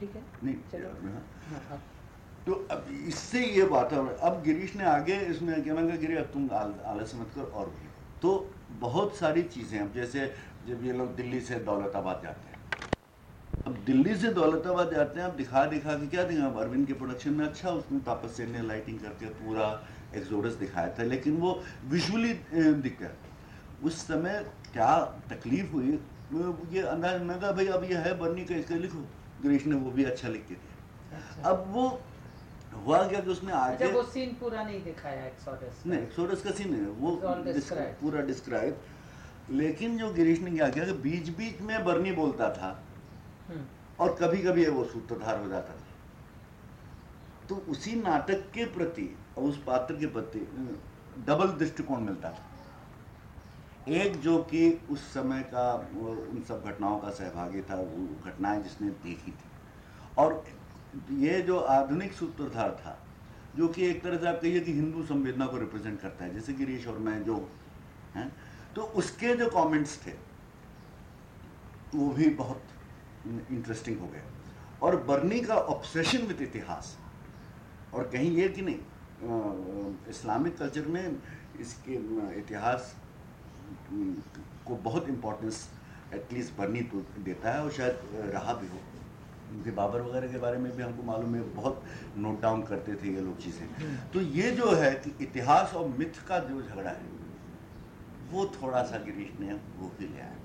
ठीक है? नहीं चलो। हाँ। हाँ, तो अब इससे ये वातावरण अब गिरीश ने आगे इसमें क्या मैंने कहा गिरी अब तुम आल, आलस मत कर और भी। तो बहुत सारी चीज़ें अब जैसे जब ये लोग दिल्ली से दौलताबाद जाते हैं। अब दिल्ली से दौलताबाद जाते हैं अब दिखा दिखा के क्या दिखा अब अरविंद के प्रोडक्शन में अच्छा उसमें तापस सेन ने लाइटिंग करके पूरा एक्सोडस दिखाया था लेकिन वो विजुअली दिख गया उस समय क्या तकलीफ़ हुई? ये अंदाज मैं कहा भाई अब ये है बर्नी का इसका लिखो। गिरीश ने वो भी अच्छा लिख के दिया अच्छा अब वो हुआ क्या कि उसने अच्छा आगे वो सीन पूरा नहीं दिखाया एक्सोडस नहीं एक्सोडस का सीन है वो डिस्क्राइब पूरा डिस्क्राइब लेकिन जो गिरीश ने क्या किया कि बीच बीच में बर्नी बोलता था हम्म, और कभी कभी वो सूत्रधार हो जाता था। तो उसी नाटक के प्रति और उस पात्र के प्रति डबल दृष्टिकोण मिलता था। एक जो कि उस समय का उन सब घटनाओं का सहभागी था, वो घटनाएँ जिसने देखी थी। और ये जो आधुनिक सूत्रधार था, जो कि एक तरह से आप कहिए कि हिंदू संवेदना को रिप्रेजेंट करता है, जैसे गिरीश और मैं जो हैं तो उसके जो कमेंट्स थे, वो भी बहुत इंटरेस्टिंग हो गए। और बर्नी का ऑब्सेशन विद इतिहास, और कहीं ये कि नहीं इस्लामिक कल्चर में इसके, इतिहास को बहुत इम्पोर्टेंस एटलीस्ट बर्नी तो देता है और शायद रहा भी हो। क्योंकि बाबर वगैरह के बारे में भी हमको मालूम है, बहुत नोट डाउन करते थे ये लोग चीज़ें। तो ये जो है कि इतिहास और मिथ का जो झगड़ा है, वो थोड़ा सा गिरीश ने वो भी लिया है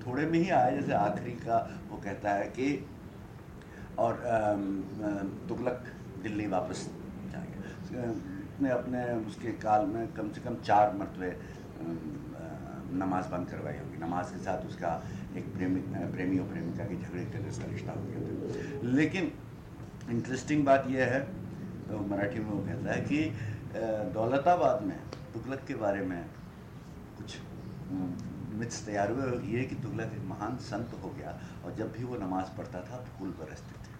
थोड़े में ही आया, जैसे आखिरी का वो कहता है कि, और तुगलक दिल्ली वापस जा गया ने अपने, उसके काल में कम से कम चार मरतबे नमाज़ बंद करवाई होगी। नमाज़ के साथ उसका एक प्रेमी प्रेमी और प्रेमिका के झगड़े के जैसा रिश्ता हो गया था। लेकिन इंटरेस्टिंग बात यह है तो मराठी में वो कहता है कि दौलताबाद में, तुगलक के बारे में कुछ मिथ्स तैयार हुए ये कि तुगलक एक महान संत हो गया और जब भी वो नमाज़ पढ़ता था, फूल बरसते थे।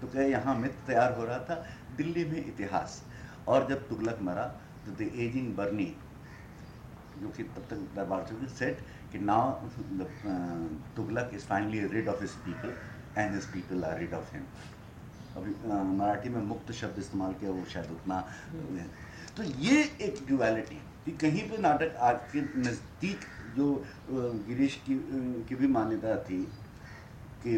तो कहे यहाँ मिथ तैयार हो रहा था? दिल्ली में इतिहास। और जब तुगलक मरा तो द एजिंग बर्नी जो कि तब तक दरबार चौकी सेट कि now Tughlaq is finally rid of his people and his people are rid of him अभी मराठी में मुक्त शब्द इस्तेमाल किया वो शायद उतना तो ये एक ड्युअलिटी कि कहीं पे नाटक आज के नज़दीक जो गिरीश की की भी मान्यता थी कि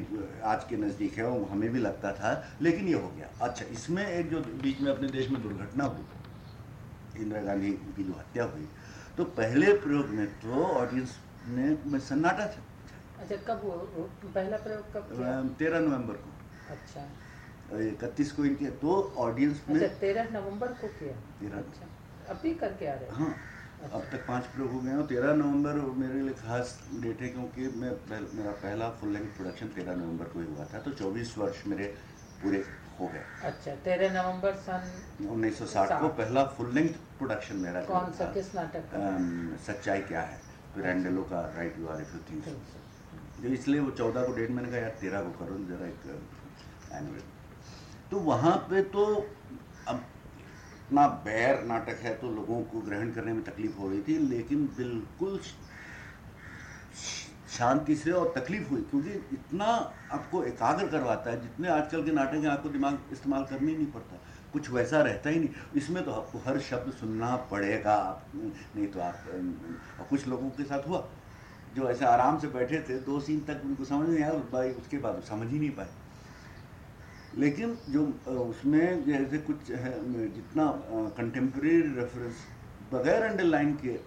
आज के नज़दीक है वो हमें भी लगता था लेकिन ये हो गया। अच्छा इसमें एक जो बीच में अपने देश में दुर्घटना हुई इंदिरा गांधी की जो हत्या हुई तो पहले प्रयोग में तो ऑडियंस ने में सन्नाटा था। अच्छा कब वो पहला प्रयोग कब तेरह नवंबर को। अच्छा। इकतीस को इनके तो ऑडियंस में अच्छा तेरह नवंबर को किया। तेरह अच्छा अभी करके आ रहे हैं? हाँ अब तक पाँच प्रयोग हो गए हैं। तेरह नवंबर मेरे लिए खास डेट है क्योंकि मैं पहल, मेरा पहला फुल लेंथ प्रोडक्शन तेरह नवंबर को ही हुआ था। तो चौबीस वर्ष मेरे पूरे हो गए अच्छा तेरह नवंबर सन 1960 को पहला फुल लेंथ प्रोडक्शन मेरा कौन सा किस नाटक सच्चाई क्या है? पिरांडेलो का right you are if you think जो इसलिए वो चौदह को डेट मैंने कहा यार तेरह को करो जरा एक एनुअल तो वहाँ पे तो अब इतना बैर नाटक है तो लोगों को ग्रहण करने में तकलीफ़ हो रही थी लेकिन बिल्कुल शांति से और तकलीफ़ हुई, क्योंकि इतना आपको एकाग्र करवाता है, जितने आजकल के नाटक हैं, आपको दिमाग इस्तेमाल करना ही नहीं पड़ता। कुछ वैसा रहता ही नहीं। इसमें तो आपको हर शब्द सुनना पड़ेगा आप नहीं तो आप, और कुछ लोगों के साथ हुआ, जो ऐसे आराम से बैठे थे, दो सीन तक उनको समझ नहीं आया, भाई उसके बाद समझ ही नहीं पाए। लेकिन जो, उसमें जैसे कुछ है, जितना कंटेम्प्रेरी रेफरेंस बगैर अंडरलाइन के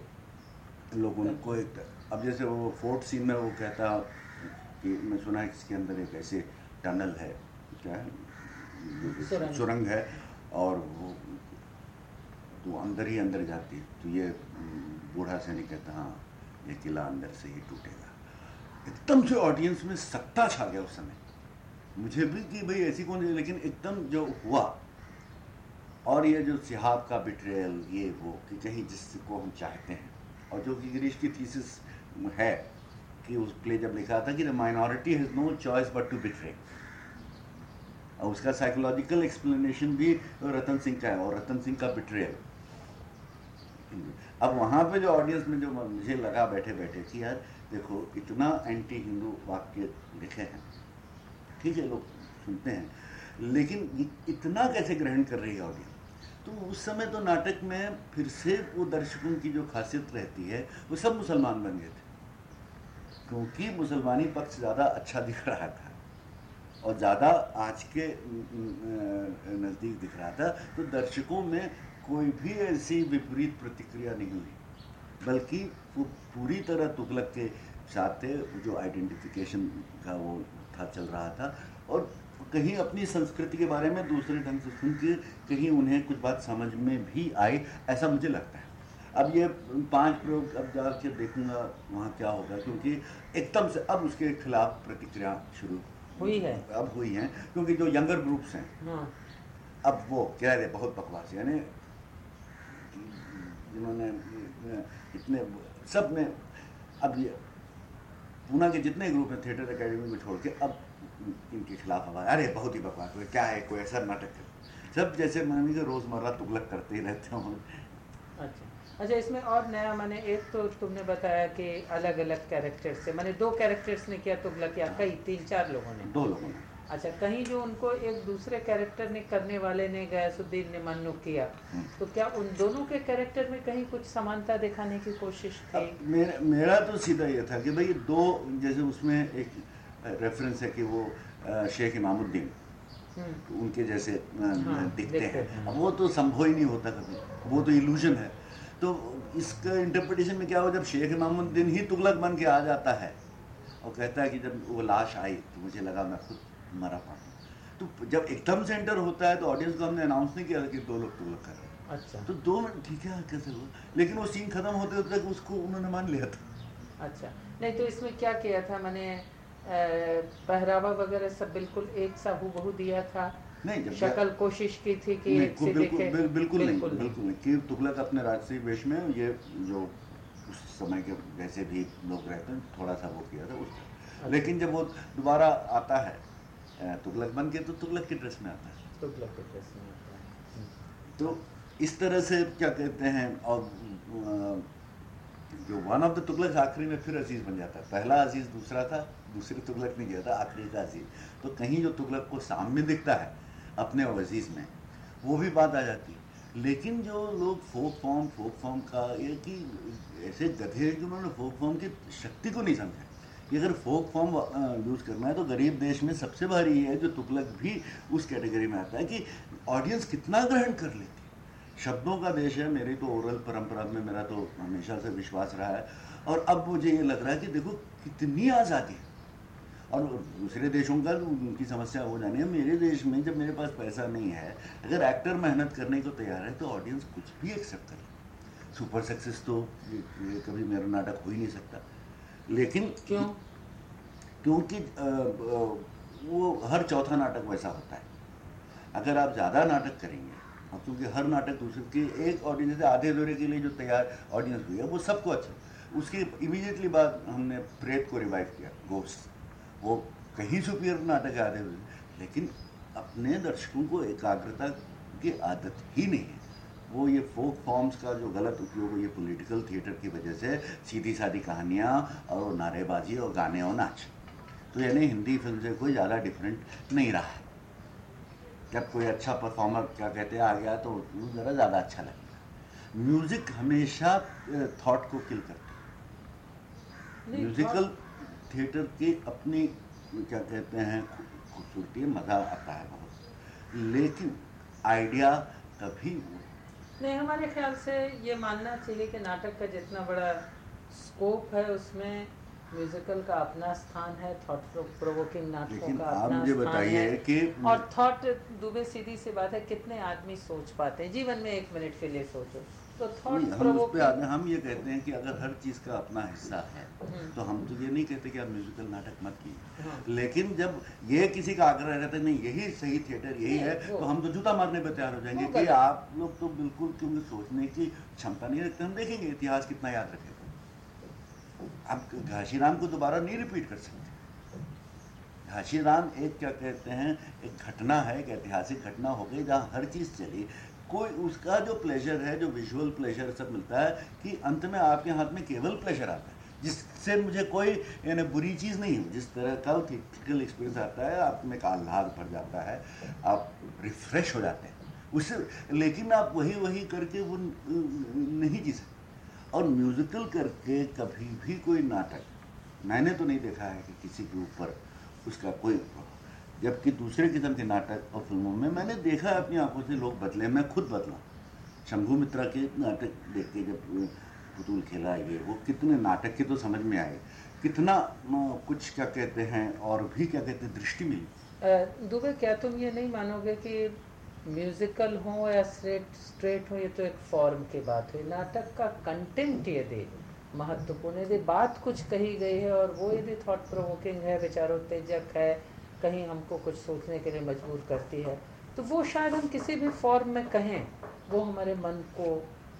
लोगों को एक अब जैसे वो फोर्थ सीन में वो कहता कि मैं सुना है इसके अंदर एक ऐसे टनल है क्या है? सुरंग। है और वो तो अंदर ही अंदर जाती है। तो ये अम, बूढ़ा सैनिक कहता हाँ ये किला अंदर से ही टूटेगा। एकदम से ऑडियंस में सत्ता छा गया उस समय। मुझे भी कि भाई ऐसी कौन है लेकिन एकदम जो हुआ और ये जो सिहाब का बिट्रेयल ये वो कि कहीं जिसको हम चाहते हैं और जो कि गिरीश की थीसिस है कि उस प्ले जब लिखा था कि the minority has no choice but to betray और उसका साइकोलॉजिकल एक्सप्लेनेशन भी रतन सिंह का है, और रतन सिंह का बिट्रेयल अब वहाँ पे जो ऑडियंस में जो मुझे लगा बैठे बैठे कि यार, देखो, इतना एंटी हिंदू वाक्य लिखे हैं। ठीक है, लोग सुनते हैं। लेकिन इतना कैसे ग्रहण कर रही है ऑडियंस तो उस समय तो नाटक में फिर से वो दर्शकों की जो खासियत रहती है, वो सब मुसलमान बन गए थे। क्योंकि मुसलमानी पक्ष ज़्यादा अच्छा दिख रहा था और ज़्यादा आज के नज़दीक दिख रहा था तो दर्शकों में कोई भी ऐसी विपरीत प्रतिक्रिया नहीं हुई। बल्कि वो पूरी तरह तुगलक के साथ जो आइडेंटिफिकेशन का वो था, चल रहा था। और कहीं अपनी संस्कृति के बारे में दूसरे ढंग से सुन के, कहीं उन्हें कुछ बात समझ में भी आई, ऐसा मुझे लगता है। अब ये पाँच प्रयोग अब जाके देखूँगा वहाँ क्या होगा क्योंकि एकदम से अब उसके खिलाफ प्रतिक्रिया शुरू हुई है। अब हुई है क्योंकि जो यंगर ग्रुप्स हैं हाँ। अब वो कह रहे बहुत बकवास यानी जिन्होंने इतने सब में अब ये पूना के जितने ग्रुप हैं थिएटर एकेडमी को छोड़ के अब इनके खिलाफ आवाज़ अरे बहुत ही बकवास हुए क्या है कोई ऐसा नाटक सब जैसे मान रोज़मर्रा तुगलक करते ही रहते हों अच्छा। अच्छा इसमें और नया मैंने एक तो तुमने बताया कि अलग अलग कैरेक्टर से मैंने दो कैरेक्टर्स ने किया तुगलक या कई तीन चार लोगों ने। दो लोगों ने। अच्छा कहीं जो उनको एक दूसरे कैरेक्टर ने करने वाले ने गयासुद्दीन ने मन्नू किया हम्म। तो क्या उन दोनों के कैरेक्टर में कहीं कुछ समानता दिखाने की कोशिश थी? मेरा मेरा तो सीधा ये था कि भाई दो जैसे उसमें एक रेफरेंस है कि वो शेख इमामुद्दीन हम्म। उनके जैसे हाँ, दिखते हैं। अब वो तो संभव ही नहीं होता कभी। वो तो इल्यूजन है। तो इसका इंटरप्रिटेशन में क्या हो जब शेख इमामुद्दीन ही तुगलक बन के आ जाता है और कहता है कि जब वो लाश आई तो मुझे लगा मैं खुद मरा पा तो जब एकदम से एंटर होता है तो ऑडियंस को हमने अनाउंस नहीं किया कि दो लोग तुगलक कर रहे हैं। अच्छा। तो दो मिनट ठीक है कैसे हुआ। लेकिन वो सीन खत्म होते होते तक उसको उन्होंने मान लिया था। अच्छा। नहीं तो इसमें क्या किया था? मैंने पहरावा वगैरह सब बिल्कुल एक सा हु दिया था। नहीं जब शक्ल कोशिश की थी कि एक से बिल्कुल, बिल्कुल, बिल्कुल नहीं। बिल्कुल नहीं। कि तुगलक अपने राजसी वेश में ये जो उस समय के जैसे भी लोग रहते हैं थोड़ा सा वो किया था उस अच्छा। लेकिन जब वो दोबारा आता है तुगलक बन के तो तुगलक की ड्रेस में आता है। तुगलक की ड्रेस में आता है। तो इस तरह से क्या कहते हैं और जो वन ऑफ़ द तुगलक आखिरी में फिर अज़ीज़ बन जाता है। पहला अज़ीज़ दूसरा था दूसरे तुगलक नहीं गया था आखिरी का अज़ीज़। तो कहीं जो तुगलक को सामने दिखता है अपने वजीज में, वो भी बात आ जाती है। लेकिन जो लोग फोक फॉर्म फोक फॉर्म का ये कि ऐसे गधे हैं कि उन्होंने फोक फॉर्म की शक्ति को नहीं समझा। कि अगर फोक फॉर्म यूज़ करना है तो गरीब देश में सबसे भारी है जो तुगलक भी उस कैटेगरी में आता है कि ऑडियंस कितना ग्रहण कर लेती शब्दों का देश है, मेरी तो ओरल परंपरा में मेरा तो हमेशा से विश्वास रहा है। और अब मुझे ये लग रहा है कि देखो कितनी आज़ादी है। और दूसरे देशों का उनकी समस्या हो जानी है। मेरे देश में जब मेरे पास पैसा नहीं है अगर एक्टर मेहनत करने को तैयार है तो ऑडियंस कुछ भी एक्सेप्ट करे सुपर सक्सेस तो ये, ये कभी मेरा नाटक हो ही नहीं सकता। लेकिन क्यों? क्योंकि वो हर चौथा नाटक वैसा होता है। अगर आप ज़्यादा नाटक करेंगे और क्योंकि हर नाटक दूसरे के एक ऑडियंस से आधे दौरे के लिए जो तैयार ऑडियंस हुई है वो सबको अच्छा। उसकी इमीडिएटली बाद हमने प्रेत को रिवाइव किया गोस्ट वो कहीं सुपीरियर नाटक आते हुए लेकिन अपने दर्शकों को एकाग्रता की आदत ही नहीं है। वो ये फोक फॉर्म्स का जो गलत उपयोग है ये पॉलिटिकल थिएटर की वजह से सीधी सादी कहानियाँ और नारेबाजी और गाने और नाच। तो यानी हिंदी फ़िल्म से कोई ज़्यादा डिफरेंट नहीं रहा। है जब कोई अच्छा परफॉर्मर क्या कहते हैं आ गया तो ज़रा ज़्यादा अच्छा लगता म्यूज़िक हमेशा थॉट को किल करता है। म्यूज़िकल थिएटर की अपनी क्या कहते हैं खूबसूरती मज़ा आता है बहुत। लेकिन आइडिया कभी नहीं हमारे ख्याल से ये मानना चाहिए कि नाटक का जितना बड़ा स्कोप है उसमें म्यूजिकल का अपना स्थान है थॉट प्रोवोकिंग नाटकों का अपना स्थान है। कि और थॉट दुबे सीधी सी बात है कितने आदमी सोच पाते हैं? जीवन में एक मिनट के लिए सोचो। तो हम उस पे आते हम ये कहते हैं कि अगर हर चीज़ का अपना हिस्सा है हम्म। तो हम तो ये नहीं कहते कि आप म्यूजिकल नाटक मत कीजिए हाँ। लेकिन जब ये किसी का आग्रह रहता है नहीं यही सही थिएटर यही है तो हम तो जूता मारने पर तैयार हो जाएँगे कि आप लोग तो बिल्कुल क्योंकि सोचने की क्षमता नहीं रखते हम देखेंगे इतिहास कितना याद रखेगा। आप घाशीराम को दोबारा नहीं रिपीट कर सकते। घाशीराम एक क्या कहते हैं एक घटना है एक ऐतिहासिक घटना हो गई जहाँ हर चीज़ चली कोई उसका जो प्लेजर है, जो विजुअल प्लेजर सब मिलता है, कि अंत में आपके हाथ में केवल प्लेजर आता है। जिससे मुझे कोई, यानी बुरी चीज़ नहीं है। जिस तरह का थिएटिकल एक्सपीरियंस आता है, आप में एक आह्लाद भर जाता है, आप रिफ्रेश हो जाते हैं। उससे लेकिन आप वही वही करके वो नहीं जी सकते। और म्यूज़िकल करके कभी भी कोई नाटक, मैंने तो नहीं देखा है कि किसी के ऊपर उसका कोई जबकि दूसरे किस्म के नाटक और फ़िल्मों में मैंने देखा अपनी आँखों से लोग बदले, मैं खुद बदला। शंभू मित्रा के नाटक देख के जब पुतुल खेला, ये वो कितने नाटक के तो समझ में आए। कितना कुछ क्या कहते हैं और भी क्या कहते हैं, दृष्टि मिली। दुबे, क्या तुम ये नहीं मानोगे कि म्यूजिकल हो या स्ट्रेट स्ट्रेट हो, ये तो एक फॉर्म की बात हुई नाटक का कंटेंट ये यदि महत्वपूर्ण यदि बात कुछ कही गई है और वो यदि थॉट प्रोवोकिंग है विचारोत्तेजक है कहीं हमको कुछ सोचने के लिए मजबूर करती है तो वो शायद हम किसी भी फॉर्म में कहें वो हमारे मन को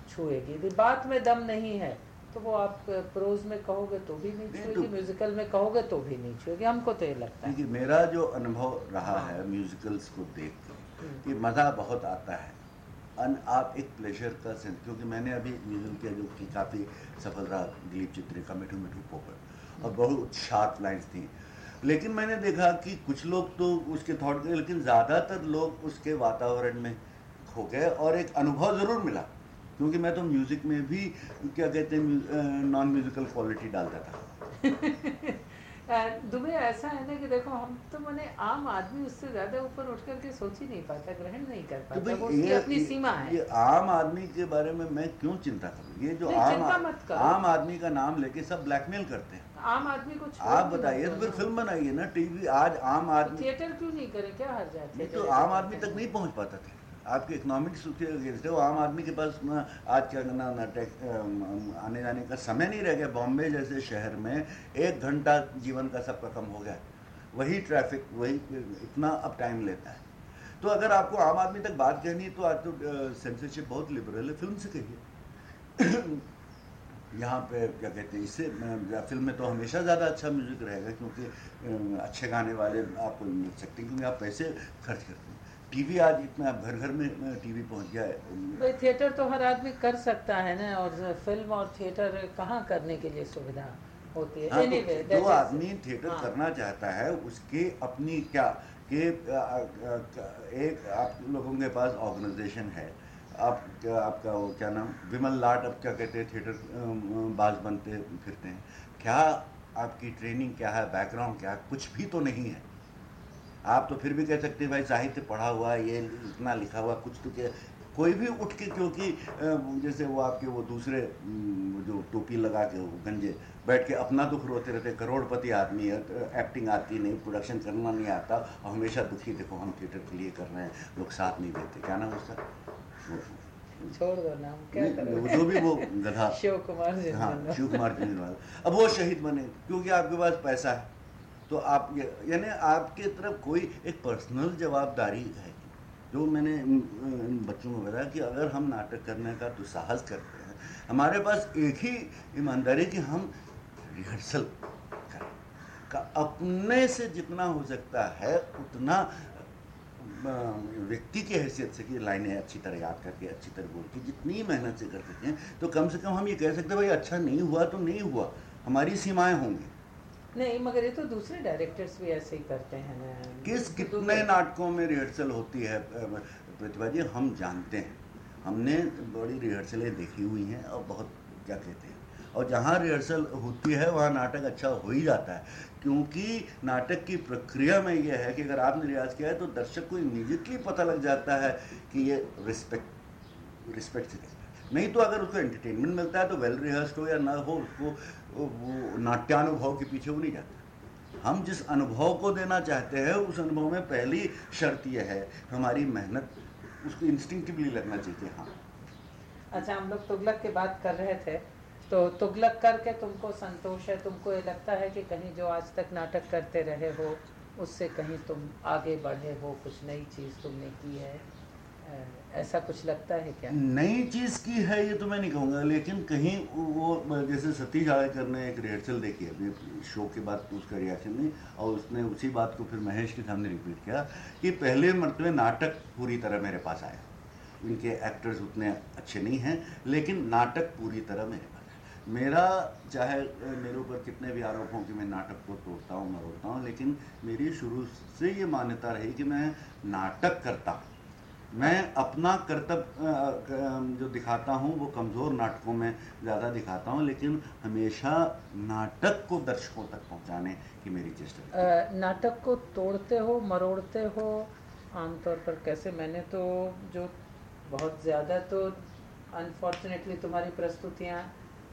छुएगी। यदि बात में दम नहीं है तो वो आप प्रोज में कहोगे तो भी नहीं छुएगी म्यूजिकल में कहोगे तो भी नहीं छुएगी। हमको तो ये लगता है। मेरा जो अनुभव रहा हाँ। है म्यूजिकल्स को देख कि मज़ा बहुत आता है। अन आप एक प्लेजर का सेंस क्योंकि मैंने अभी म्यूज़िक किया जो कि काफ़ी सफल रहा दिलीप चित्री का मिठू मिठू पोपट। और बहुत शार्प लाइन्स थी। लेकिन मैंने देखा कि कुछ लोग तो उसके थॉट गए लेकिन ज़्यादातर लोग उसके वातावरण में खो गए और एक अनुभव ज़रूर मिला। क्योंकि मैं तो म्यूज़िक में भी क्या कहते हैं नॉन म्यूज़िकल क्वालिटी डालता था। दुबे ऐसा है ना कि देखो हम तो मैंने आम आदमी उससे ज़्यादा ऊपर उठ करके सोच ही नहीं पाता ग्रहण नहीं कर तो पाता तो उसकी अपनी ये, सीमा है। ये आम आदमी के बारे में मैं क्यों चिंता करूँ? ये जो आम आम आदमी का नाम लेके सब ब्लैकमेल करते हैं। आम आदमी को आप बताइए तो फिर फ़िल्म बनाइए ना टीवी आज आम आदमी थिएटर क्यों नहीं करे? क्या हर जाए तो आम आदमी तक नहीं पहुँच पाता था। आपके इकोनॉमिक अगेंस्ट है वो आम आदमी के पास ना आज क्या करना ना टेक आने जाने का समय नहीं रह गया। बॉम्बे जैसे शहर में एक घंटा जीवन का सबका कम हो गया। वही ट्रैफ़िक वही इतना अब टाइम लेता है। तो अगर आपको आम आदमी तक बात कहनी है तो आज तो सेंसरशिप बहुत लिबरल है फ़िल्म से कहिए। यहाँ पे क्या कहते हैं इससे फ़िल्म में तो हमेशा ज़्यादा अच्छा म्यूज़िक रहेगा क्योंकि अच्छे गाने वाले आपको मिल सकते हैं क्योंकि आप पैसे खर्च करते हैं। टीवी आज इतना घर घर में टीवी पहुँच गया है। भाई थिएटर तो हर आदमी कर सकता है ना और फ़िल्म और थिएटर कहाँ करने के लिए सुविधा होती है? हाँ, anyway, तो जो आदमी थिएटर हाँ. करना चाहता है उसके अपनी क्या कि एक आप लोगों के पास ऑर्गेनाइजेशन है आप, आपका वो क्या नाम? विमल लाट अब क्या कहते हैं? थिएटर बाज बनते फिरते हैं। क्या आपकी ट्रेनिंग क्या है? बैकग्राउंड क्या है? कुछ भी तो नहीं है। आप तो फिर भी कह सकते हैं, भाई, साहित्य पढ़ा हुआ ये इतना लिखा हुआ कुछ तो क्या कोई भी उठ के, क्योंकि जैसे वो आपके वो दूसरे जो टोपी लगा के, वो गंजे, बैठ के अपना दुख रोते रहते करोड़पति आदमी है, एक्टिंग आती नहीं, प्रोडक्शन करना नहीं आता, और हमेशा दुखी, देखो, हम थिएटर के लिए कर रहे हैं, लोग साथ नहीं देते। क्या नाम उसका? छोड़ दो नाम क्या करें जो भी वो गधा। शिव कुमार हाँ शिव कुमार अब वो शहीद बने क्योंकि आपके पास पैसा है। तो आप यानी आपके तरफ़ कोई एक पर्सनल जवाबदारी है। जो मैंने इन बच्चों को बताया कि अगर हम नाटक करने का दुस्साहस करते हैं। हमारे पास एक ही ईमानदारी कि हम रिहर्सल करें। का अपने से जितना हो सकता है उतना व्यक्ति की हैसियत से कि लाइनें अच्छी तरह याद करके अच्छी तरह बोल के जितनी मेहनत से कर सकते हैं तो कम से कम हम ये कह सकते हैं भाई अच्छा नहीं हुआ तो नहीं हुआ हमारी सीमाएँ होंगी। नहीं मगर ये तो दूसरे डायरेक्टर्स भी ऐसे ही करते हैं ना। किस तो कितने नाटकों में रिहर्सल होती है? प्रतिभा जी हम जानते हैं। हमने बड़ी रिहर्सलें देखी हुई हैं और बहुत क्या कहते हैं। और जहाँ रिहर्सल होती है, वहाँ नाटक अच्छा हो ही जाता है। क्योंकि नाटक की प्रक्रिया में यह है कि अगर आपने रियाज किया है तो दर्शक को इमीडिएटली पता लग जाता है कि ये रिस्पेक्ट रिस्पेक्ट से नहीं तो अगर उसको एंटरटेनमेंट मिलता है तो वेल रिहर्स्ड हो या ना हो, उसको, वो नाट्यानुभव के पीछे वो नहीं जाता। हम जिस अनुभव को देना चाहते हैं, उस अनुभव में पहली शर्त यह है, हमारी मेहनत, उसको इंस्टिंक्टिवली लगना चाहिए हाँ। अच्छा हम लोग तुगलक की बात कर रहे थे। तो तुगलक करके तुमको संतोष है, तुमको ये लगता है कि कहीं जो आज तक नाटक करते रहे हो, उससे कहीं तुम आगे बढ़े हो, कुछ नई चीज़ तुमने की है? ऐसा कुछ लगता है क्या? नई चीज़ की है ये तो मैं नहीं कहूँगा, लेकिन कहीं वो जैसे सतीश आयकर ने एक रिहर्सल देखी, अपने शो के बाद उसका रिएक्शन नहीं और उसने उसी बात को फिर महेश के सामने रिपीट किया कि पहले मरतबे नाटक पूरी तरह मेरे पास आया। इनके एक्टर्स उतने अच्छे नहीं हैं, लेकिन नाटक पूरी तरह मेरे मेरा चाहे मेरे ऊपर कितने भी आरोप हों कि मैं नाटक को तोड़ता हूँ, मरोड़ता हूँ, लेकिन मेरी शुरू से ये मान्यता रही कि मैं नाटक करता मैं अपना कर्तव्य जो दिखाता हूँ, वो कमज़ोर नाटकों में ज़्यादा दिखाता हूँ, लेकिन हमेशा नाटक को दर्शकों तक पहुँचाने की मेरी चेष्टा नाटक को तोड़ते हो, मरोड़ते हो, आमतौर पर कैसे? मैंने तो जो बहुत ज़्यादा तो अनफॉर्चुनेटली तुम्हारी प्रस्तुतियाँ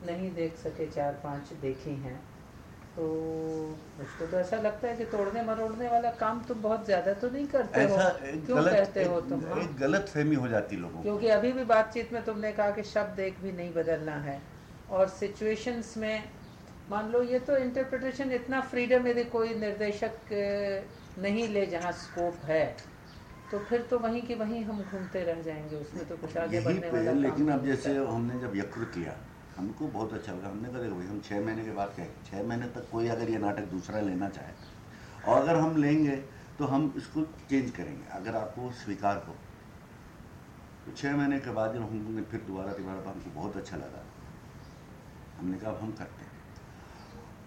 नहीं देख सके चार पाँच देखी हैं। तो मुझको तो ऐसा लगता है कि तोड़ने मरोड़ने वाला काम तुम बहुत ज़्यादा तो नहीं करते ऐसा हो क्यों गलत, कहते हो तुम हाँ? एक गलत फहमी हो जाती लोगों क्योंकि अभी भी बातचीत में तुमने कहा कि शब्द एक भी नहीं बदलना है। और सिचुएशंस में मान लो ये तो इंटरप्रिटेशन इतना फ्रीडम यदि कोई निर्देशक नहीं ले जहाँ स्कोप है तो फिर तो वहीं की वहीं हम घूमते रह जाएँगे उसमें तो कुछ आगे बढ़ने वाला लेकिन अब जैसे हमने जब यकृत किया हमको बहुत अच्छा लगा। हमने कहा भाई हम छः महीने के बाद क्या छः महीने तक कोई अगर ये नाटक दूसरा लेना चाहे और अगर हम लेंगे तो हम इसको चेंज करेंगे, अगर आपको स्वीकार हो। तो छः महीने के बाद जब हमने फिर दोबारा दोबारा हमको बहुत अच्छा लगा। हमने कहा, अब हम करते हैं।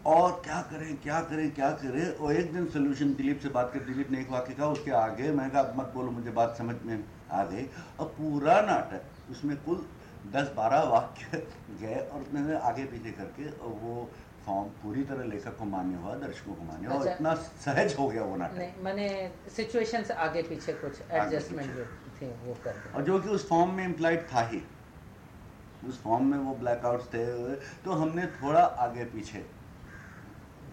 और क्या करें क्या करें क्या करें? और एक दिन सोल्यूशन दिलीप से बात कर दिलीप ने एक वाक्य कहा, उसके आगे मैं कहा मत बोलो, मुझे बात समझ में आ गई। और पूरा नाटक, उसमें कुल दस बारह वाक्य गए और मैंने आगे पीछे करके वो फॉर्म पूरी तरह लेखक को मान्य हुआ दर्शकों को मान्य हुआ अच्छा, इतना सहज हो गया वो नाटक। मैंने सिचुएशन से आगे पीछे कुछ एडजस्टमेंट थे वो कर और जो कि उस फॉर्म में इम्प्लाइड था ही। उस फॉर्म में वो ब्लैकआउट्स थे तो हमने थोड़ा आगे पीछे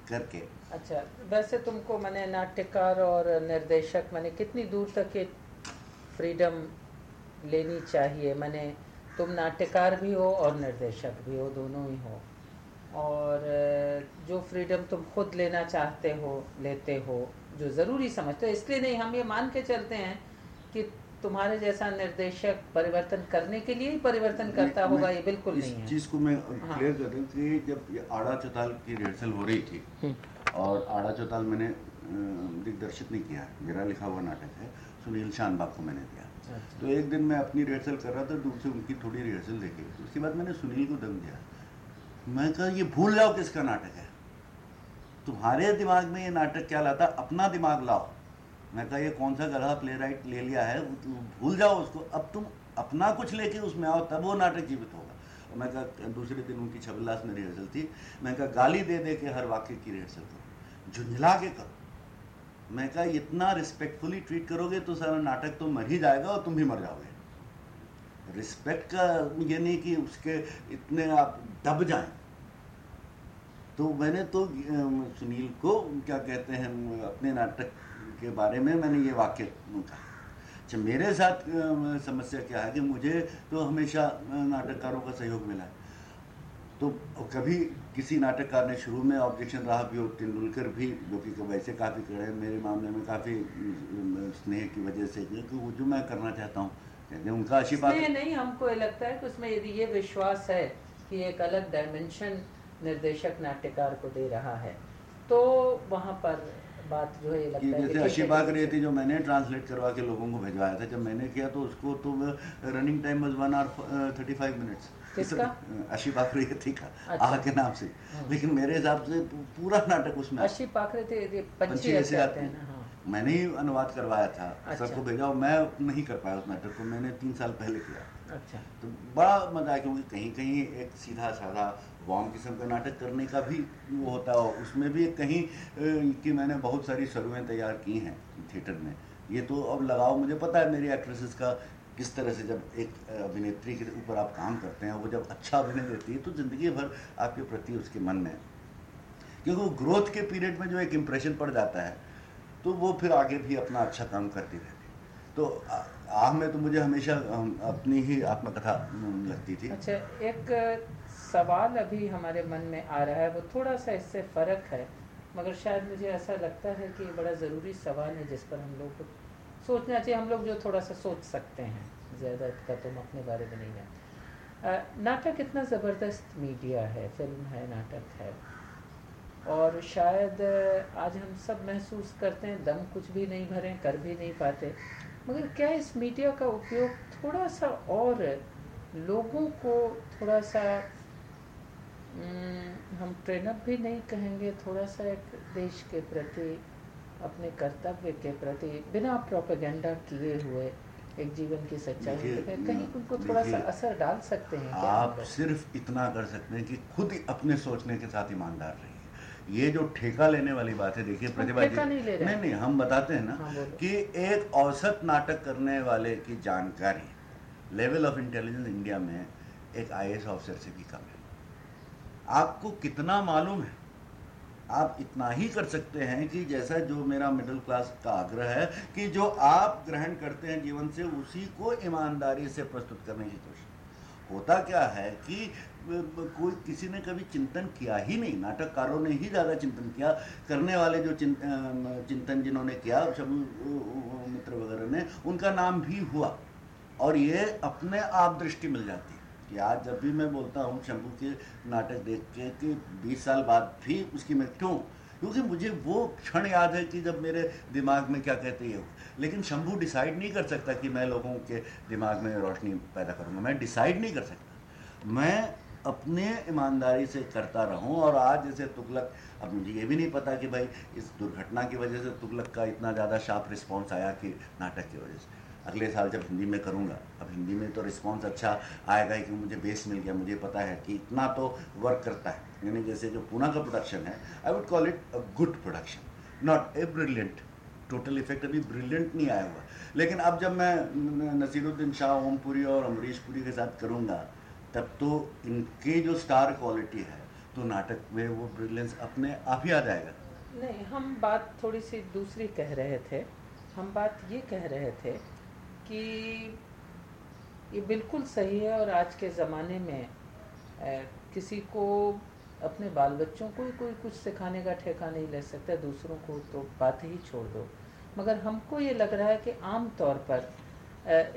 करके। अच्छा वैसे तुमको मैंने नाट्यकार और निर्देशक मैंने कितनी दूर तक ये फ्रीडम लेनी चाहिए? मैंने तुम नाट्यकार भी हो और निर्देशक भी हो दोनों ही हो और जो फ्रीडम तुम खुद लेना चाहते हो लेते हो जो ज़रूरी समझते हो इसलिए नहीं हम ये मान के चलते हैं कि तुम्हारे जैसा निर्देशक परिवर्तन करने के लिए ही परिवर्तन करता होगा ये बिल्कुल नहीं है चीज़ को मैं क्लियर कर दूँ कि जब ये आड़ा चौताल की रिहर्सल हो रही थी हम्म। और आड़ा चौताल मैंने दिग्दर्शित नहीं किया मेरा लिखा हुआ नाटक है सुनील शान शानबाग को मैंने दिया। तो एक दिन मैं अपनी रिहर्सल कर रहा था दूर से उनकी थोड़ी रिहर्सल देखी। उसके बाद मैंने सुनील को दम दिया। मैं कहा, ये भूल जाओ किसका नाटक है। तुम्हारे दिमाग में ये नाटक क्या लाता? अपना दिमाग लाओ। मैं कहा, ये कौन सा गधा प्ले राइट ले लिया है? भूल जाओ उसको। अब तुम अपना कुछ लेके उसमें आओ, तब वो नाटक जीवित होगा। और मैं कहा, दूसरे दिन उनकी छबिलास में रिहर्सल थी। मैं कहा, गाली दे दे के हर वाक्य की रिहर्सल करो। झुंझला के करो। मैं कहा, इतना रिस्पेक्टफुली ट्रीट करोगे तो सारा नाटक तो मर ही जाएगा और तुम भी मर जाओगे. रिस्पेक्ट का ये नहीं कि उसके इतने आप दब जाएँ। तो मैंने तो सुनील को क्या कहते हैं, अपने नाटक के बारे में मैंने ये वाक्य कहा। अच्छा मेरे साथ समस्या क्या है कि मुझे तो हमेशा नाटककारों का सहयोग मिला है। तो कभी किसी नाटककार ने शुरू में ऑब्जेक्शन रहा भी और तेंदुलकर भी जो कि वैसे काफ़ी कड़े मेरे मामले में काफ़ी स्नेह की वजह से कि वो जो मैं करना चाहता हूँ उनका आशीर्वाद नहीं हमको ये लगता है कि उसमें यदि ये विश्वास है कि एक अलग डायमेंशन निर्देशक नाट्यकार को दे रहा है तो वहाँ पर बात जो है लगता है जैसे अशीबाग रही थी जो मैंने ट्रांसलेट करवा के लोगों को भिजवाया था जब मैंने किया तो उसको तो running time was one hour thirty five minutes किसका अशी पाखरे का अच्छा। आह के नाम से हाँ। लेकिन मेरे हिसाब से पूरा नाटक उसमें अशी पाखरे थे पंछी ऐसे आते हैं ना हाँ। मैंने ही अनुवाद करवाया था अच्छा। सबको भेजा और मैं नहीं कर पाया उस नाटक को मैंने तीन साल पहले किया अच्छा तो बड़ा मज़ा आया क्योंकि कहीं कहीं एक सीधा साधा वॉम किस्म का नाटक करने का भी वो होता है उसमें भी कहीं कि मैंने बहुत सारी सरुएँ तैयार की हैं थिएटर में ये तो अब लगाओ मुझे पता है मेरी एक्ट्रेसेस का किस तरह से जब एक अभिनेत्री के ऊपर आप काम करते हैं, वो जब अच्छा अभिनय देती है तो ज़िंदगी भर आपके प्रति उसके मन में, क्योंकि वो ग्रोथ के पीरियड में जो एक इम्प्रेशन पड़ जाता है तो वो फिर आगे भी अपना अच्छा काम करती रहती तो आह में तो मुझे हमेशा अपनी ही आत्मकथा लगती थी। अच्छा एक सवाल अभी हमारे मन में आ रहा है, वो थोड़ा सा इससे फ़र्क है, मगर शायद मुझे ऐसा लगता है कि बड़ा ज़रूरी सवाल है जिस पर हम लोग को सोचना चाहिए, हम लोग जो थोड़ा सा सोच सकते हैं। ज़्यादा का तुम अपने बारे में नहीं जानते। नाटक इतना ज़बरदस्त मीडिया है, फ़िल्म है, नाटक है। और शायद आज हम सब महसूस करते हैं, दम कुछ भी नहीं भरें, कर भी नहीं पाते। मगर क्या इस मीडिया का उपयोग थोड़ा सा और लोगों को थोड़ा सा हम ट्रेनअप भी नहीं कहेंगे, थोड़ा सा एक देश के प्रति अपने कर्तव्य के प्रति बिना प्रोपेगेंडा किए हुए एक जीवन की सच्चाई कहीं उनको थोड़ा सा असर डाल सकते हैं क्या? आप सिर्फ़ इतना कर सकते हैं कि खुद अपने सोचने के साथ ईमानदार रहिए। ये जो ठेका लेने वाली बात है देखिए प्रतिभा जी। नहीं, ले नहीं नहीं हम बताते हैं ना हाँ, कि एक औसत नाटक करने वाले की जानकारी लेवल ऑफ़ इंटेलिजेंस इंडिया में एक आई ऑफिसर से भी कम है। आपको कितना मालूम है आप इतना ही कर सकते हैं कि जैसा जो मेरा मिडिल क्लास का आग्रह है कि जो आप ग्रहण करते हैं जीवन से, उसी को ईमानदारी से प्रस्तुत करने की कोशिश होता क्या है कि कोई किसी ने कभी चिंतन किया ही नहीं, नाटककारों ने ही ज़्यादा चिंतन किया, करने वाले जो चिंतन जिन्होंने किया शबू मित्र वगैरह ने, उनका नाम भी हुआ और ये अपने आप दृष्टि मिल जाती है। कि आज जब भी मैं बोलता हूँ शंभू के नाटक देख के कि 20 साल बाद भी उसकी मैं क्यों? क्योंकि मुझे वो क्षण याद है कि जब मेरे दिमाग में क्या कहते हैं, लेकिन शंभू डिसाइड नहीं कर सकता कि मैं लोगों के दिमाग में रोशनी पैदा करूँगा। मैं डिसाइड नहीं कर सकता। मैं अपने ईमानदारी से करता रहूँ और आज जैसे तुगलक, अब मुझे ये भी नहीं पता कि भाई इस दुर्घटना की वजह से तुगलक का इतना ज़्यादा शार्प रिस्पॉन्स आया कि नाटक की वजह से। अगले साल जब हिंदी में करूँगा, अब हिंदी में तो रिस्पॉन्स अच्छा आएगा ही कि मुझे बेस मिल गया, मुझे पता है कि इतना तो वर्क करता है। यानी जैसे जो पूना का प्रोडक्शन है I would call it a good production not a brilliant total effect अभी ब्रिलियंट नहीं आया हुआ। लेकिन अब जब मैं नसीरुद्दीन शाह ओमपुरी और अमरीश पुरी के साथ करूँगा, तब तो इनके जो स्टार क्वालिटी है तो नाटक में वो ब्रिलियंस अपने आप ही आ जाएगा। नहीं, हम बात थोड़ी सी दूसरी कह रहे थे। हम बात ये कह रहे थे कि ये बिल्कुल सही है और आज के ज़माने में किसी को अपने बाल बच्चों को ही कोई कुछ सिखाने का ठेका नहीं ले सकता, दूसरों को तो बात ही छोड़ दो। मगर हमको ये लग रहा है कि आम तौर पर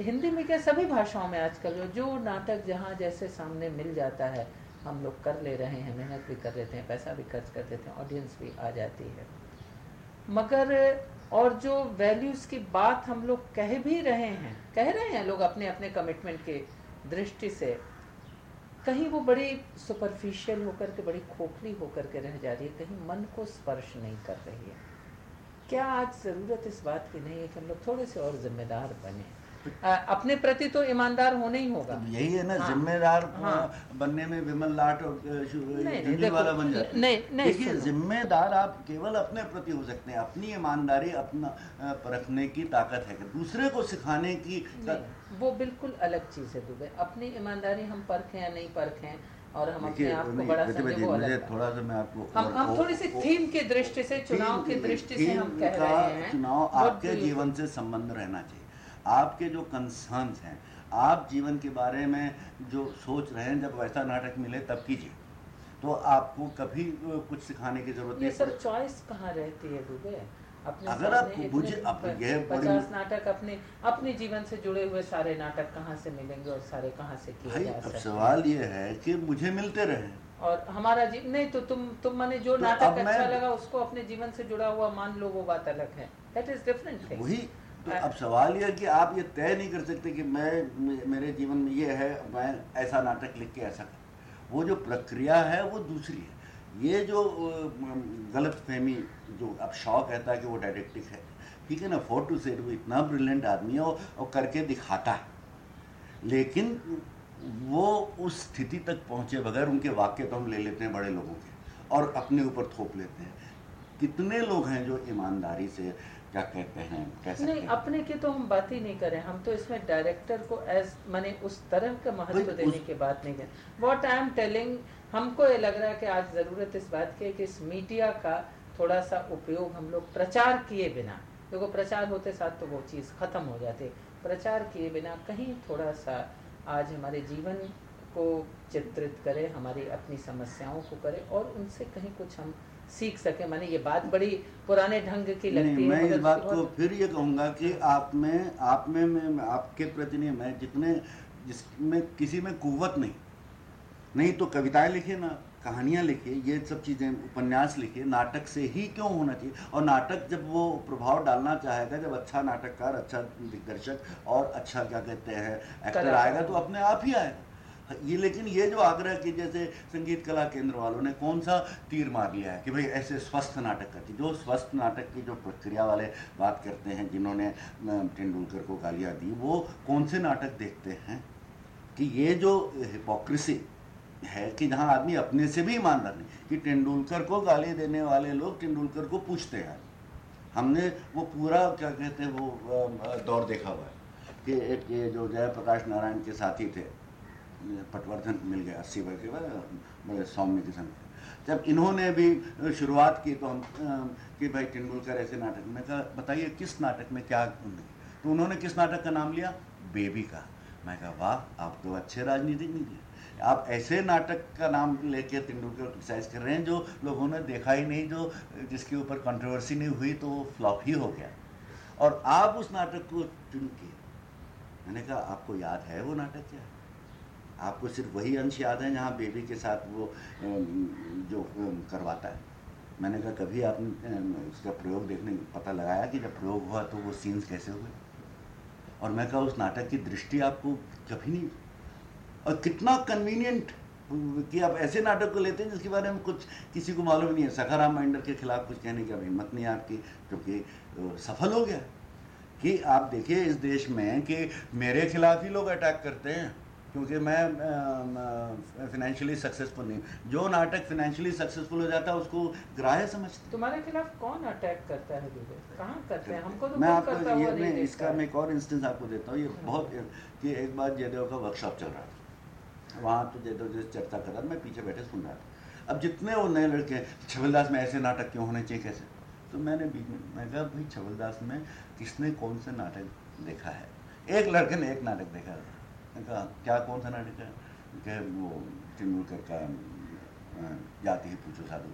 हिंदी में क्या सभी भाषाओं में आजकल जो जो नाटक जहाँ जैसे सामने मिल जाता है, हम लोग कर ले रहे हैं, मेहनत भी कर लेते हैं, पैसा भी खर्च कर देते हैं ऑडियंस भी आ जाती है। मगर और जो वैल्यूज़ की बात हम लोग कह भी रहे हैं, कह रहे हैं लोग अपने अपने कमिटमेंट के दृष्टि से, कहीं वो बड़ी सुपरफिशियल होकर के, बड़ी खोखली होकर के रह जा रही है, कहीं मन को स्पर्श नहीं कर रही है। क्या आज ज़रूरत इस बात की नहीं है कि हम लोग थोड़े से और जिम्मेदार बने? अपने प्रति तो ईमानदार होना ही होगा। तो यही है ना हाँ, जिम्मेदार हाँ, बनने में विमल लाट और नहीं, वाला बन जाते नहीं नहीं देखिए जिम्मेदार आप केवल अपने प्रति हो सकते हैं अपनी ईमानदारी अपना परखने की ताकत है दूसरे को सिखाने की वो बिल्कुल अलग चीज़ है दुबे। अपनी ईमानदारी हम परखें या नहीं परखें और हम अपने आप को बड़ा समझे अलग थोड़ा सा मैं आपको हम हम थोड़ी सी थीम की दृष्टि से चुनाव की दृष्टि से हम कह रहे हैं। चुनाव आपके जीवन से संबंध रहना चाहिए। आपके जो कंसर्न्स हैं आप जीवन के बारे में जो सोच रहे हैं जब वैसा नाटक मिले तब कीजिए। तो आपको कभी कुछ सिखाने की ज़रूरत नहीं सर चॉइस कहाँ रहती है दुबे? अपने अगर आप मुझे अब यह पचास नाटक अपने अपने जीवन से जुड़े हुए सारे नाटक कहाँ से मिलेंगे और सारे कहाँ से किए भाई अब सवाल ये है कि मुझे मिलते रहे। और हमारा जी नहीं तो तुम तुम मैंने जो तो नाटक अच्छा लगा उसको अपने जीवन से जुड़ा हुआ मान लो वो बात अलग है। दैट इज़ डिफरेंट वही तो अब सवाल यह कि आप ये तय नहीं कर सकते कि मैं, मेरे जीवन में ये है, मैं ऐसा नाटक लिख के ऐसा कर। वो जो प्रक्रिया है, वो दूसरी है। ये जो गलत फहमी जो अब शौक कहता है कि वो डायरेक्टिव है, ठीक है ना? टू सेट वो इतना ब्रिलियंट आदमी है और करके दिखाता है। लेकिन वो उस स्थिति तक पहुँचे बगैर उनके वाक्य तो हम ले लेते हैं बड़े लोगों के और अपने ऊपर थोप लेते हैं। कितने लोग हैं जो ईमानदारी से क्या कहते हैं? कैसे नहीं अपने की तो हम बात ही नहीं करें। हम तो इसमें डायरेक्टर को एज माने उस तरह का महत्व देने की बात नहीं करें। वॉट आई एम टेलिंग हमको ये लग रहा है कि आज ज़रूरत इस बात की है कि इस मीडिया का थोड़ा सा उपयोग हम लोग प्रचार किए बिना देखो प्रचार होते साथ तो वो चीज़ ख़त्म हो जाती प्रचार किए बिना कहीं थोड़ा सा आज हमारे जीवन को चित्रित करे हमारी अपनी समस्याओं को करे और उनसे कहीं कुछ हम सीख सके। मैंने ये बात बड़ी पुराने ढंग की लगती है मैं इस बात को फिर ये कहूँगा कि आप में आप में मैं आपके प्रति नहीं मैं जितने जिसमें किसी में कुत नहीं। नहीं तो कविताएँ लिखिए ना कहानियाँ लिखिए ये सब चीज़ें उपन्यास लिखिए नाटक से ही क्यों होना चाहिए? और नाटक जब वो प्रभाव डालना चाहेगा जब अच्छा नाटककार अच्छा दिग्दर्शक और अच्छा क्या कहते हैं एक्टर आएगा तो अपने आप ही आएगा। ये लेकिन ये जो आग्रह की जैसे संगीत कला केंद्र वालों ने कौन सा तीर मार लिया है कि भाई ऐसे स्वस्थ नाटक करती, जो स्वस्थ नाटक की जो प्रक्रिया वाले बात करते हैं, जिन्होंने तेंदुलकर को गालियाँ दी, वो कौन से नाटक देखते हैं? कि ये जो हिपोक्रेसी है कि जहाँ आदमी अपने से भी ईमानदार नहीं कि तेंदुलकर को गाली देने वाले लोग तेंदुलकर को पूछते हैं। हमने वो पूरा, क्या कहते हैं, वो दौर देखा हुआ है कि एक ये जो जयप्रकाश नारायण के साथी थे पटवर्धन मिल गया अस्सी वर्ष के बाद बड़े सौम्य किस्म जब इन्होंने भी शुरुआत की तो हम कि भाई तेंदुलकर ऐसे नाटक में कहा, बताइए, किस नाटक में क्या तो उन्होंने किस नाटक का नाम लिया? बेबी का। मैं कहा, वाह, आप तो अच्छे राजनीतिज्ञ थे आप ऐसे नाटक का नाम लेके तेंदुलकर क्रिटिसाइज कर रहे हैं, जो लोगों ने देखा ही नहीं, जो जिसके ऊपर कंट्रोवर्सी नहीं हुई तो वो फ्लॉप ही हो गया। और आप उस नाटक को चुन के, मैंने कहा, आपको याद है वो नाटक क्या आपको सिर्फ़ वही अंश याद है जहाँ बेबी के साथ वो जो करवाता है। मैंने कहा, कभी आपने उसका प्रयोग देखने पता लगाया कि जब प्रयोग हुआ तो वो सीन्स कैसे हुए और मैं कहा, उस नाटक की दृष्टि आपको कभी नहीं, और कितना कन्वीनियंट कि आप ऐसे नाटक को लेते हैं जिसके बारे में कुछ किसी को मालूम नहीं है। सखाराम माइंडर के खिलाफ कुछ कहने की अब हिम्मत नहीं आपकी, क्योंकि सफल हो गया। कि आप देखिए इस देश में कि मेरे खिलाफ ही लोग अटैक करते हैं। क्योंकि मैं फाइनेंशियली सक्सेसफुल नहीं जो नाटक फाइनेंशियली सक्सेसफुल हो जाता है उसको ग्राह्य समझते तुम्हारे खिलाफ कौन अटैक करता है कहाँ करते हैं? हमको तो मैं आपको ये मैं इसका मैं एक और इंस्टेंस आपको देता हूँ। ये बहुत कि एक बार जयदेव का वर्कशॉप चल रहा था। वहाँ तो जयदेव जैसे चर्चा कर रहा मैं पीछे बैठे सुन रहा था। अब जितने वो नए लड़के छबिलदास में ऐसे नाटक क्यों होने चाहिए कैसे? तो मैंने बीच में मैं कहा भाई छबिलदास में किसने कौन सा नाटक देखा है? एक लड़के ने एक नाटक देखा था कहा क्या कौन सा नाटक है क्या वो तेंदुलकर का जाति ही, पूछो साधु।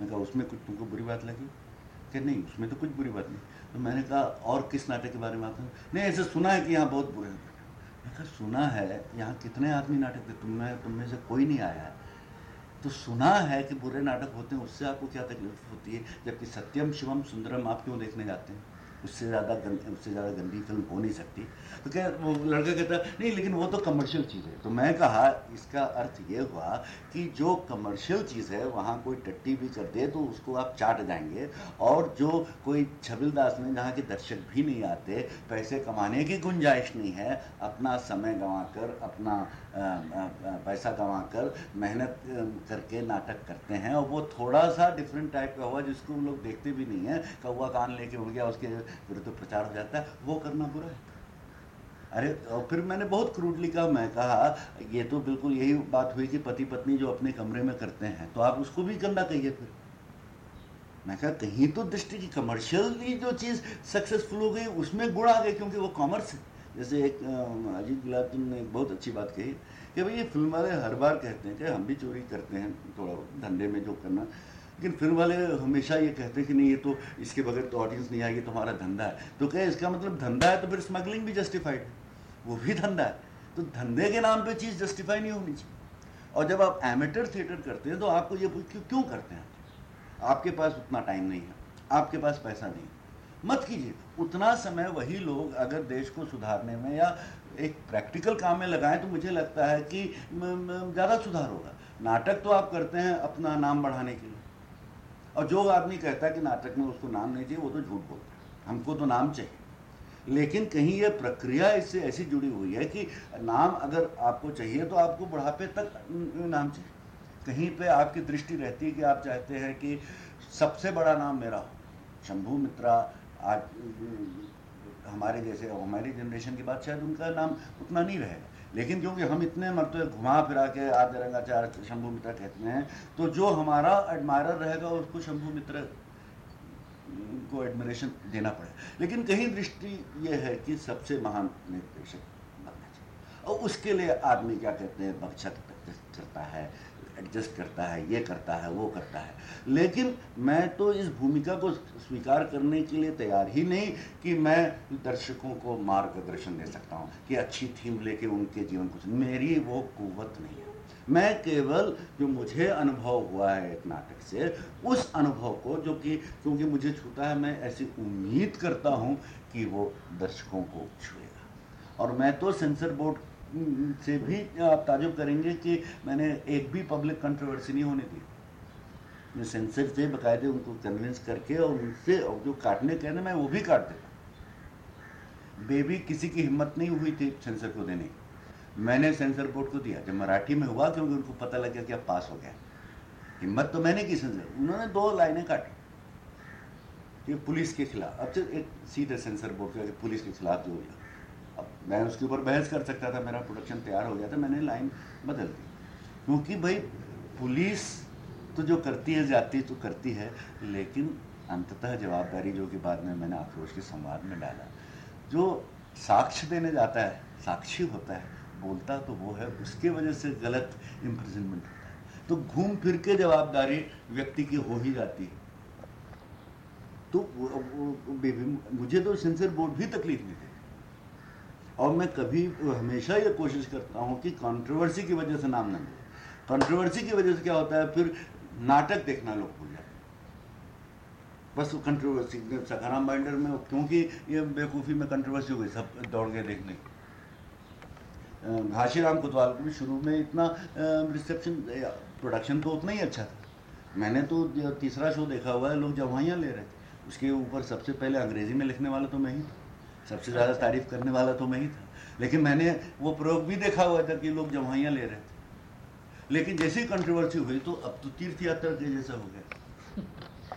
मैं कहा, उसमें कुछ तुमको बुरी बात लगी? कि नहीं, उसमें तो कुछ बुरी बात नहीं। तो मैंने कहा, और किस नाटक के बारे में आता नहीं, ऐसे सुना है कि यहाँ बहुत बुरे मैंने कहा, सुना है, यहाँ कितने आदमी नाटक थे? तुमने तुम में से कोई नहीं आया। है तो सुना है कि बुरे नाटक होते हैं, उससे आपको क्या तकलीफ़ होती है? जबकि सत्यम, शिवम, सुंदरम, आप क्यों देखने जाते हैं? उससे ज़्यादा उससे ज़्यादा गंदी फ़िल्म हो नहीं सकती। तो क्या वो लड़का कहता, नहीं, लेकिन वो तो कमर्शियल चीज़ है। तो मैं कहा, इसका अर्थ ये हुआ कि जो कमर्शियल चीज़ है, वहाँ कोई टट्टी भी कर दे तो उसको आप चाट जाएँगे। और जो कोई छबिलदास में जहाँ के दर्शक भी नहीं आते, पैसे कमाने की गुंजाइश नहीं है, अपना समय गंवा कर अपना पैसा गंवा कर मेहनत करके नाटक करते हैं। और वो थोड़ा सा डिफरेंट टाइप का हुआ, जिसको लोग देखते भी नहीं है। कौआ कान लेके उड़ गया, उसके विरुद्ध प्रचार हो जाता है, वो करना बुरा है। अरे, और फिर मैंने बहुत क्रूडली कहा, मैं कहा, ये तो बिल्कुल यही बात हुई कि पति पत्नी जो अपने कमरे में करते हैं तो आप उसको भी गंदा कहिए फिर। मैं कहा, कहीं तो दृष्टि की कमर्शियली जो चीज़ सक्सेसफुल हो गई, उसमें गुण आ गए, क्योंकि वो कॉमर्स है। जैसे एक अजीत गुलाबुद्दीन ने एक बहुत अच्छी बात कही कि भाई ये फ़िल्म वाले हर बार कहते हैं कि हम भी चोरी करते हैं, थोड़ा धंधे में जो करना। लेकिन फ़िल्म वाले हमेशा ये कहते हैं कि नहीं, ये तो इसके बगैर तो ऑडियंस नहीं आएगी तो हमारा धंधा है। तो क्या इसका मतलब धंधा है तो फिर स्मगलिंग भी जस्टिफाइड है। वो भी धंधा है। तो धंधे के नाम पे चीज़ जस्टिफाई नहीं होनी चाहिए। और जब आप एमेटर थिएटर करते हैं तो आपको ये क्यों क्यों करते हैं? आपके पास उतना टाइम नहीं है। आपके पास पैसा नहीं मत कीजिए। उतना समय वही लोग अगर देश को सुधारने में या एक प्रैक्टिकल काम में लगाएँ तो मुझे लगता है कि ज़्यादा सुधार होगा। नाटक तो आप करते हैं अपना नाम बढ़ाने के लिए। और जो आदमी कहता है कि नाटक में उसको नाम नहीं चाहिए, वो तो झूठ बोलता है। हमको तो नाम चाहिए। लेकिन कहीं ये प्रक्रिया इससे ऐसी जुड़ी हुई है कि नाम अगर आपको चाहिए तो आपको बुढ़ापे तक नाम चाहिए। कहीं पे आपकी दृष्टि रहती है कि आप चाहते हैं कि सबसे बड़ा नाम मेरा हो। शंभू मित्रा, आज, हमारे जैसे, हमारी जनरेशन की बात शायद उनका नाम उतना नहीं रहेगा। लेकिन क्योंकि हम इतने मतलब घुमा फिरा के आदि रंगाचार शंभु मित्र कहते हैं तो जो हमारा एडमायर रहेगा, उसको शंभु मित्र को एडमिरेशन देना पड़े लेकिन कहीं दृष्टि ये है कि सबसे महान निर्देशक बनना चाहिए और उसके लिए आदमी क्या कहते हैं बख्शत करता है एडजस्ट करता है, ये करता है, वो करता है। लेकिन मैं तो इस भूमिका को स्वीकार करने के लिए तैयार ही नहीं कि मैं दर्शकों को मार्गदर्शन दे सकता हूँ, कि अच्छी थीम लेके उनके जीवन को मेरी वो कुवत नहीं है। मैं केवल जो मुझे अनुभव हुआ है एक नाटक से, उस अनुभव को जो कि क्योंकि मुझे छूता है, मैं ऐसी उम्मीद करता हूँ कि वो दर्शकों को छुएगा। और मैं तो सेंसर बोर्ड से भी आप ताजुब करेंगे कि मैंने एक भी पब्लिक कंट्रोवर्सी नहीं होने दी मैं सेंसर से बकायदे उनको कन्विंस करके और उनसे और जो काटने कहने मैं वो भी काट देता बेबी किसी की हिम्मत नहीं हुई थी सेंसर को देने मैंने सेंसर बोर्ड को दिया। जब मराठी में हुआ, क्योंकि उनको पता लग गया कि अब पास हो गया। हिम्मत तो मैंने की सेंसर उन्होंने दो लाइनें काटी। ये पुलिस के खिलाफ। अब तो एक सीधे सेंसर बोर्ड के पुलिस के खिलाफ जो अब मैं उसके ऊपर बहस कर सकता था मेरा प्रोडक्शन तैयार हो गया था मैंने लाइन बदल दी क्योंकि भाई पुलिस तो जो करती है जाती तो करती है लेकिन अंततः जवाबदारी जो कि बाद में मैंने आक्रोश के संवाद में डाला जो साक्ष्य देने जाता है साक्षी होता है बोलता तो वो है उसके वजह से गलत इम्प्रिजनमेंट होता है तो घूम फिर के जवाबदारी व्यक्ति की हो ही जाती है तो वो, वो, वो मुझे तो सेंसर बोर्ड भी तकलीफ़ नहीं और मैं कभी हमेशा ये कोशिश करता हूँ कि कंट्रोवर्सी की वजह से नाम न मिले। कंट्रोवर्सी की वजह से क्या होता है? फिर नाटक देखना लोग भूल जाते बस वो कंट्रोवर्सी सखाराम बाइंडर में, क्योंकि ये बेवकूफ़ी में कंट्रोवर्सी हो गई सब दौड़ गए देखने घाशीराम कोतवाल को भी शुरू में इतना रिसेप्शन प्रोडक्शन तो उतना ही अच्छा था। मैंने तो तीसरा शो देखा हुआ है, लोग जवाइयाँ ले रहे थे। उसके ऊपर सबसे पहले अंग्रेज़ी में लिखने वाला तो मैं ही था। सबसे ज़्यादा तारीफ़ करने वाला तो मैं ही था। लेकिन मैंने वो प्रयोग भी देखा हुआ था कि लोग जमाइयाँ ले रहे थे। लेकिन जैसे ही कंट्रोवर्सी हुई तो अब तो तीर्थ यात्रा के जैसा हो गया।